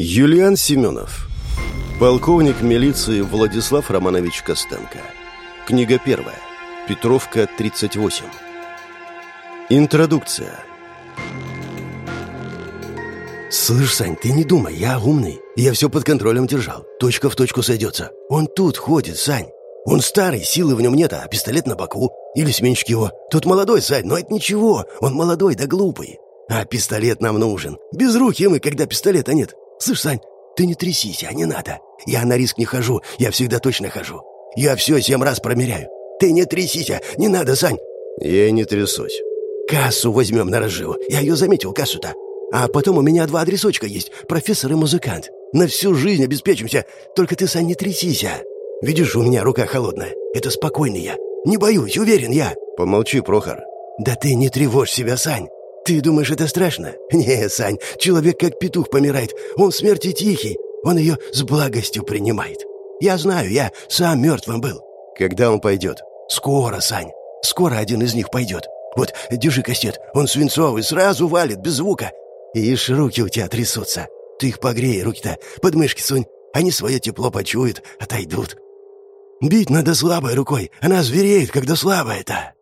Юлиан Семенов. Полковник милиции Владислав Романович Костенко. Книга первая. Петровка, 38. Интродукция. «Слышь, Сань, ты не думай, я умный. Я все под контролем держал. Точка в точку сойдется. Он тут ходит, Сань. Он старый, силы в нем нет, а пистолет на боку. Или сменщик его. Тот молодой, Сань, но это ничего. Он молодой да глупый. А пистолет нам нужен. Без руки мы, когда пистолета нет. Слышь, Сань, ты не трясись, а не надо. Я на риск не хожу, я всегда точно хожу. Я все семь раз промеряю. Ты не трясись, а не надо, Сань. Я и не трясусь. Кассу возьмем на разживу. Я ее заметил, кассу-то. А потом у меня два адресочка есть, профессор и музыкант. На всю жизнь обеспечимся. Только ты, Сань, не трясись, а. Видишь, у меня рука холодная. Это спокойный я. Не боюсь, уверен я. Помолчи, Прохор. Да ты не тревожь себя, Сань. Ты думаешь, это страшно? Не, Сань, человек как петух помирает. Он смерти тихий. Он ее с благостью принимает. Я знаю, я сам мертвым был. Когда он пойдет? Скоро, Сань. Скоро один из них пойдет. Вот, держи кастет. Он свинцовый, сразу валит, без звука. Ишь, руки у тебя трясутся. Ты их погрей, руки-то под мышки сунь. Они свое тепло почуют, отойдут. Бить надо слабой рукой. Она звереет, когда слабая-то.